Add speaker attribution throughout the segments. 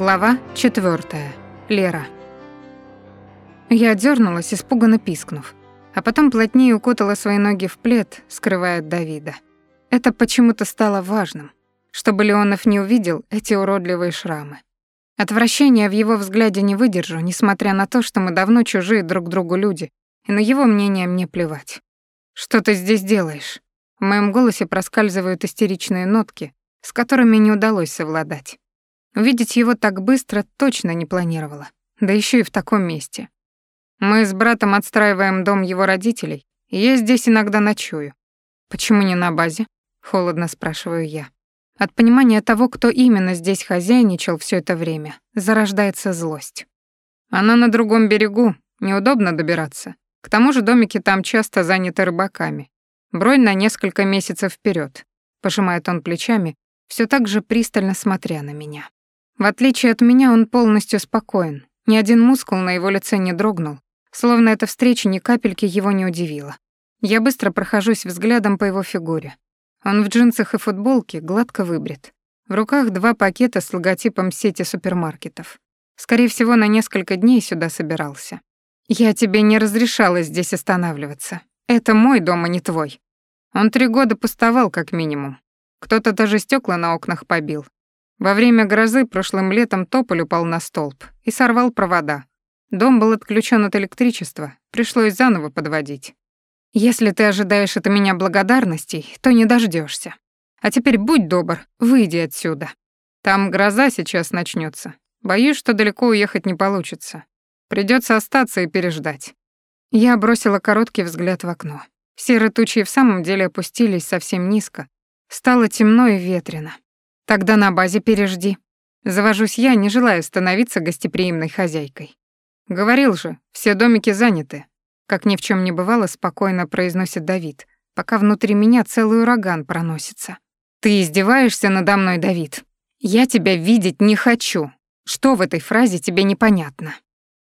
Speaker 1: Глава 4. Лера. Я дернулась, испуганно пискнув, а потом плотнее укутала свои ноги в плед, скрывая от Давида. Это почему-то стало важным, чтобы Леонов не увидел эти уродливые шрамы. Отвращения в его взгляде не выдержу, несмотря на то, что мы давно чужие друг другу люди, и на его мнение мне плевать. «Что ты здесь делаешь?» В моем голосе проскальзывают истеричные нотки, с которыми не удалось совладать. Увидеть его так быстро точно не планировала, да еще и в таком месте. Мы с братом отстраиваем дом его родителей, и я здесь иногда ночую. Почему не на базе? Холодно спрашиваю я. От понимания того, кто именно здесь хозяйничал все это время, зарождается злость. Она на другом берегу, неудобно добираться. К тому же домики там часто заняты рыбаками. Бронь на несколько месяцев вперед. Пожимает он плечами, все так же пристально смотря на меня. В отличие от меня, он полностью спокоен. Ни один мускул на его лице не дрогнул, словно эта встреча ни капельки его не удивила. Я быстро прохожусь взглядом по его фигуре. Он в джинсах и футболке, гладко выбрит. В руках два пакета с логотипом сети супермаркетов. Скорее всего, на несколько дней сюда собирался. Я тебе не разрешала здесь останавливаться. Это мой дом, а не твой. Он три года пустовал, как минимум. Кто-то даже стекла на окнах побил, во время грозы прошлым летом тополь упал на столб и сорвал провода. Дом был отключен от электричества, пришлось заново подводить. Если ты ожидаешь от меня благодарностей, то не дождешься. А теперь будь добр, выйди отсюда. Там гроза сейчас начнется. Боюсь, что далеко уехать не получится. Придется остаться и переждать. Я бросила короткий взгляд в окно. Серые тучи в самом деле опустились совсем низко. Стало темно и ветрено. Тогда на базе пережди. Завожусь я, не желая становиться гостеприимной хозяйкой. Говорил же, все домики заняты. Как ни в чем не бывало, спокойно произносит Давид, пока внутри меня целый ураган проносится. Ты издеваешься надо мной, Давид? Я тебя видеть не хочу. Что в этой фразе тебе непонятно?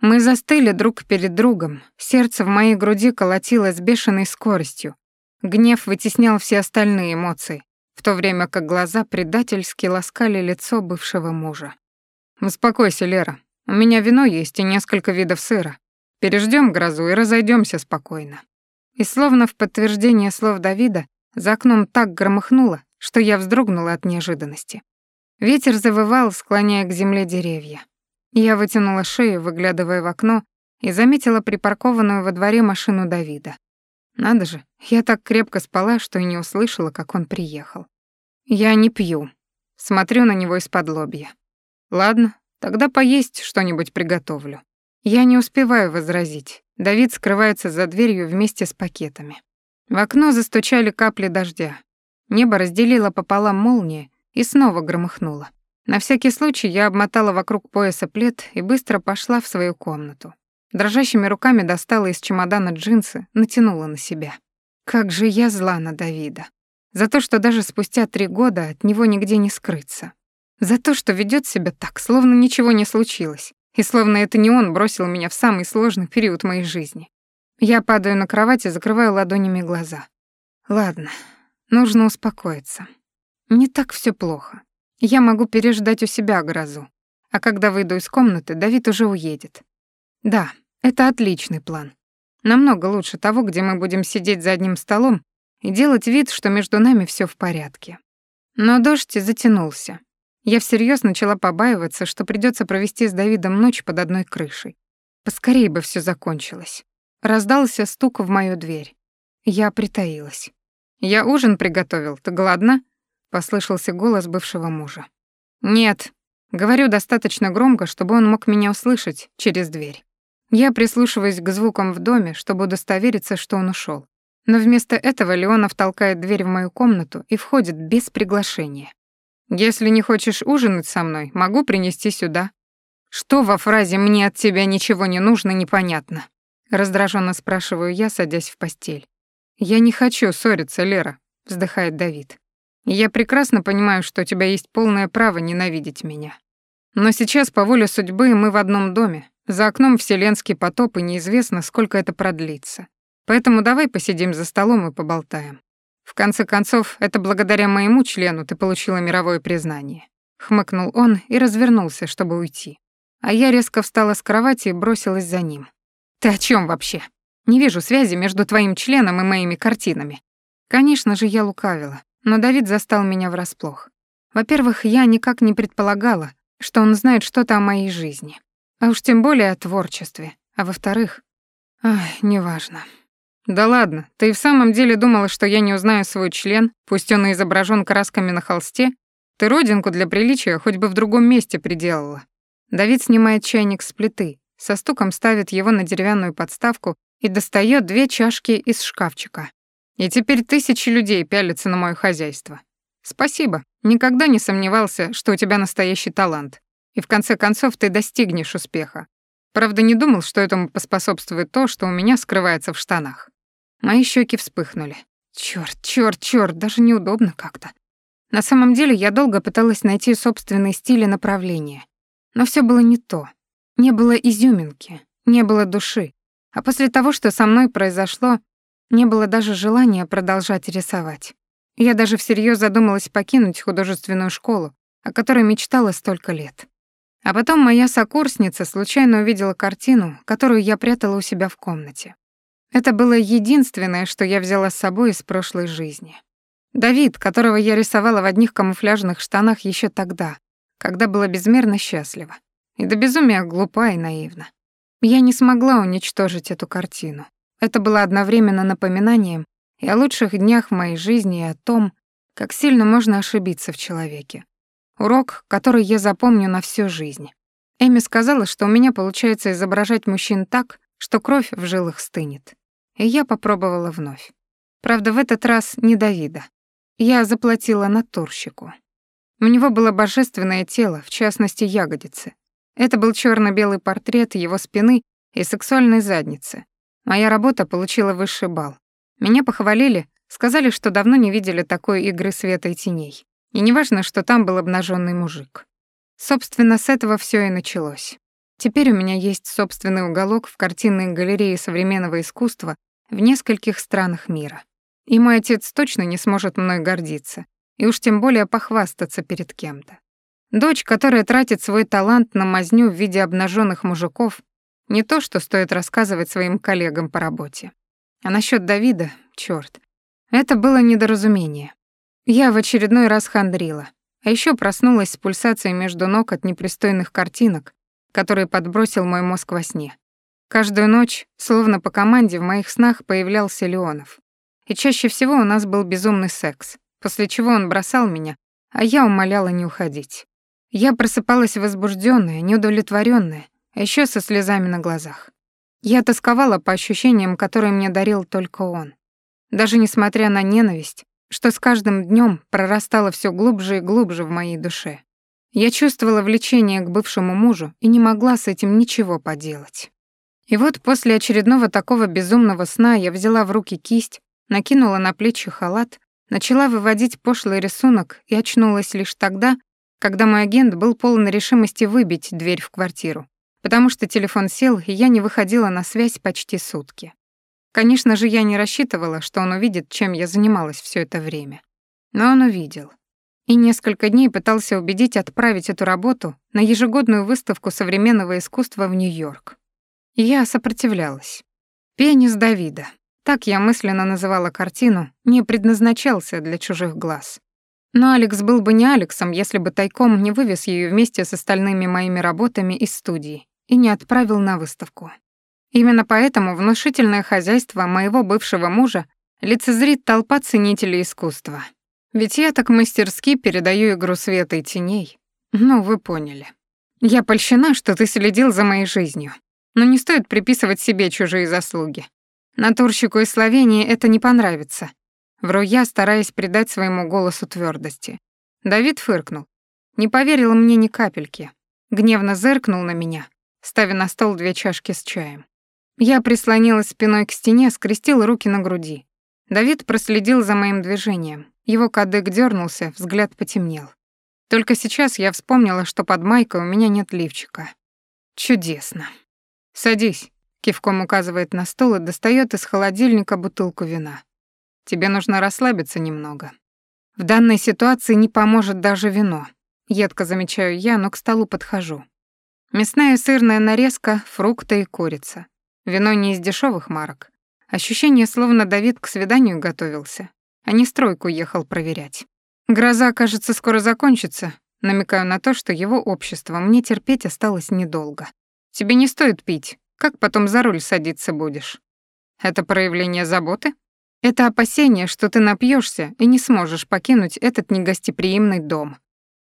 Speaker 1: Мы застыли друг перед другом, сердце в моей груди колотилось с бешеной скоростью. Гнев вытеснял все остальные эмоции, в то время как глаза предательски ласкали лицо бывшего мужа. «Успокойся, Лера. У меня вино есть и несколько видов сыра. Переждем грозу и разойдемся спокойно». И словно в подтверждение слов Давида, за окном так громыхнуло, что я вздрогнула от неожиданности. Ветер завывал, склоняя к земле деревья. Я вытянула шею, выглядывая в окно, и заметила припаркованную во дворе машину Давида. Надо же, я так крепко спала, что и не услышала, как он приехал. Я не пью. Смотрю на него из-под лобья. Ладно, тогда поесть что-нибудь приготовлю. Я не успеваю возразить. Давид скрывается за дверью вместе с пакетами. В окно застучали капли дождя. Небо разделило пополам молния и снова громыхнуло. На всякий случай я обмотала вокруг пояса плед и быстро пошла в свою комнату. Дрожащими руками достала из чемодана джинсы, натянула на себя. Как же я зла на Давида. За то, что даже спустя три года от него нигде не скрыться. За то, что ведет себя так, словно ничего не случилось. И словно это не он бросил меня в самый сложный период моей жизни. Я падаю на кровать и закрываю ладонями глаза. Ладно, нужно успокоиться. Не так все плохо. Я могу переждать у себя грозу. А когда выйду из комнаты, Давид уже уедет. Да, это отличный план. Намного лучше того, где мы будем сидеть за одним столом и делать вид, что между нами все в порядке. Но дождь затянулся. Я всерьез начала побаиваться, что придется провести с Давидом ночь под одной крышей. Поскорее бы все закончилось. Раздался стук в мою дверь. Я притаилась. «Я ужин приготовил, ты голодна?» — послышался голос бывшего мужа. «Нет», — говорю достаточно громко, чтобы он мог меня услышать через дверь. Я прислушиваюсь к звукам в доме, чтобы удостовериться, что он ушел. Но вместо этого Леонов толкает дверь в мою комнату и входит без приглашения. «Если не хочешь ужинать со мной, могу принести сюда». «Что во фразе «мне от тебя ничего не нужно» непонятно?» Раздраженно спрашиваю я, садясь в постель. «Я не хочу ссориться, Лера», — вздыхает Давид. «Я прекрасно понимаю, что у тебя есть полное право ненавидеть меня. Но сейчас, по воле судьбы, мы в одном доме, за окном вселенский потоп, и неизвестно, сколько это продлится. Поэтому давай посидим за столом и поболтаем. В конце концов, это благодаря моему члену ты получила мировое признание. хмыкнул он и развернулся, чтобы уйти. А я резко встала с кровати и бросилась за ним. Ты о чем вообще? Не вижу связи между твоим членом и моими картинами. Конечно же, я лукавила, но Давид застал меня врасплох. Во-первых, я никак не предполагала, что он знает что-то о моей жизни. А уж тем более о творчестве. А во-вторых, ай, неважно. Да ладно, ты и в самом деле думала, что я не узнаю свой член, пусть он и изображен красками на холсте? Ты родинку для приличия хоть бы в другом месте приделала. Давид снимает чайник с плиты, со стуком ставит его на деревянную подставку и достает две чашки из шкафчика. И теперь тысячи людей пялятся на моё хозяйство. Спасибо. Никогда не сомневался, что у тебя настоящий талант. И в конце концов ты достигнешь успеха. Правда, не думал, что этому поспособствует то, что у меня скрывается в штанах. Мои щеки вспыхнули. Чёрт, чёрт, чёрт, даже неудобно как-то. На самом деле я долго пыталась найти собственный стиль и направление. Но всё было не то. Не было изюминки, не было души. А после того, что со мной произошло, не было даже желания продолжать рисовать. Я даже всерьез задумалась покинуть художественную школу, о которой мечтала столько лет. А потом моя сокурсница случайно увидела картину, которую я прятала у себя в комнате. Это было единственное, что я взяла с собой из прошлой жизни. Давид, которого я рисовала в одних камуфляжных штанах еще тогда, когда была безмерно счастлива. И до безумия глупа и наивна. Я не смогла уничтожить эту картину. Это было одновременно напоминанием и о лучших днях в моей жизни, и о том, как сильно можно ошибиться в человеке. Урок, который я запомню на всю жизнь. Эми сказала, что у меня получается изображать мужчин так, что кровь в жилах стынет. И я попробовала вновь. Правда, в этот раз не Давида. Я заплатила натурщику. У него было божественное тело, в частности, ягодицы. Это был черно белый портрет его спины и сексуальной задницы. Моя работа получила высший балл. Меня похвалили, сказали, что давно не видели такой игры света и теней. И неважно, что там был обнаженный мужик. Собственно, с этого все и началось. Теперь у меня есть собственный уголок в картинной галерее современного искусства в нескольких странах мира. И мой отец точно не сможет мной гордиться, и уж тем более похвастаться перед кем-то. Дочь, которая тратит свой талант на мазню в виде обнаженных мужиков, не то, что стоит рассказывать своим коллегам по работе. А насчет Давида, черт, это было недоразумение. Я в очередной раз хандрила, а еще проснулась с пульсацией между ног от непристойных картинок, который подбросил мой мозг во сне. Каждую ночь, словно по команде, в моих снах появлялся Леонов. И чаще всего у нас был безумный секс, после чего он бросал меня, а я умоляла не уходить. Я просыпалась возбужденная, неудовлетворенная, а еще со слезами на глазах. Я тосковала по ощущениям, которые мне дарил только он. Даже несмотря на ненависть, что с каждым днем прорастало все глубже и глубже в моей душе. Я чувствовала влечение к бывшему мужу и не могла с этим ничего поделать. И вот после очередного такого безумного сна я взяла в руки кисть, накинула на плечи халат, начала выводить пошлый рисунок и очнулась лишь тогда, когда мой агент был полон решимости выбить дверь в квартиру, потому что телефон сел, и я не выходила на связь почти сутки. Конечно же, я не рассчитывала, что он увидит, чем я занималась все это время. Но он увидел и несколько дней пытался убедить отправить эту работу на ежегодную выставку современного искусства в Нью-Йорк. я сопротивлялась. «Пенис Давида», так я мысленно называла картину, не предназначался для чужих глаз. Но Алекс был бы не Алексом, если бы тайком не вывез ее вместе с остальными моими работами из студии и не отправил на выставку. Именно поэтому внушительное хозяйство моего бывшего мужа лицезрит толпа ценителей искусства. Ведь я так мастерски передаю игру света и теней. Ну, вы поняли. Я польщена, что ты следил за моей жизнью. Но не стоит приписывать себе чужие заслуги. Натурщику из Словении это не понравится. Вру я, стараясь придать своему голосу твердости. Давид фыркнул. Не поверил мне ни капельки. Гневно зыркнул на меня, ставя на стол две чашки с чаем. Я прислонилась спиной к стене, скрестила руки на груди. Давид проследил за моим движением. Его кадык дернулся, взгляд потемнел. Только сейчас я вспомнила, что под майкой у меня нет лифчика. Чудесно. «Садись», — кивком указывает на стол и достает из холодильника бутылку вина. «Тебе нужно расслабиться немного. В данной ситуации не поможет даже вино. Едко замечаю я, но к столу подхожу. Мясная и сырная нарезка, фрукты и курица. Вино не из дешевых марок. Ощущение, словно Давид к свиданию готовился, а не стройку ехал проверять. Гроза, кажется, скоро закончится, намекаю на то, что его общество мне терпеть осталось недолго. Тебе не стоит пить, как потом за руль садиться будешь? Это проявление заботы? Это опасение, что ты напьешься и не сможешь покинуть этот негостеприимный дом.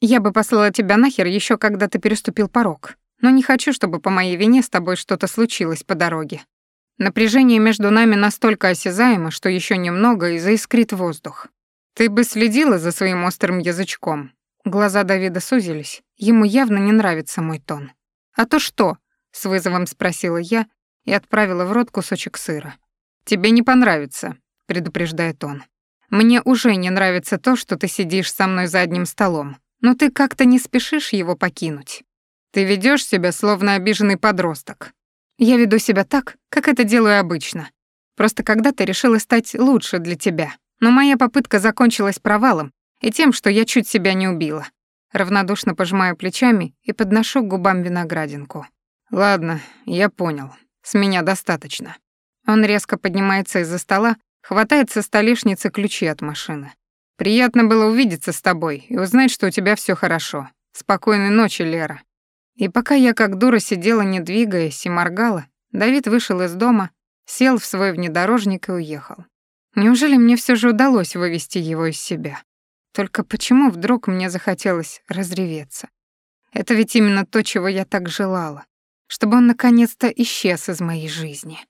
Speaker 1: Я бы послала тебя нахер еще когда ты переступил порог, но не хочу, чтобы по моей вине с тобой что-то случилось по дороге. Напряжение между нами настолько осязаемо, что еще немного и заискрит воздух. Ты бы следила за своим острым язычком. Глаза Давида сузились. Ему явно не нравится мой тон. А то что? с вызовом спросила я и отправила в рот кусочек сыра. Тебе не понравится, предупреждает он. Мне уже не нравится то, что ты сидишь со мной за одним столом, но ты как-то не спешишь его покинуть. Ты ведешь себя словно обиженный подросток. Я веду себя так, как это делаю обычно. Просто когда ты решила стать лучше для тебя. Но моя попытка закончилась провалом и тем, что я чуть себя не убила. Равнодушно пожимаю плечами и подношу к губам виноградинку. Ладно, я понял. С меня достаточно. Он резко поднимается из-за стола, хватает со столешницы ключи от машины. Приятно было увидеться с тобой и узнать, что у тебя все хорошо. Спокойной ночи, Лера. И пока я как дура сидела, не двигаясь, и моргала, Давид вышел из дома, сел в свой внедорожник и уехал. Неужели мне все же удалось вывести его из себя? Только почему вдруг мне захотелось разреветься? Это ведь именно то, чего я так желала, чтобы он наконец-то исчез из моей жизни.